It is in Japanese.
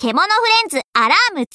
獣フレンズアラーム 2!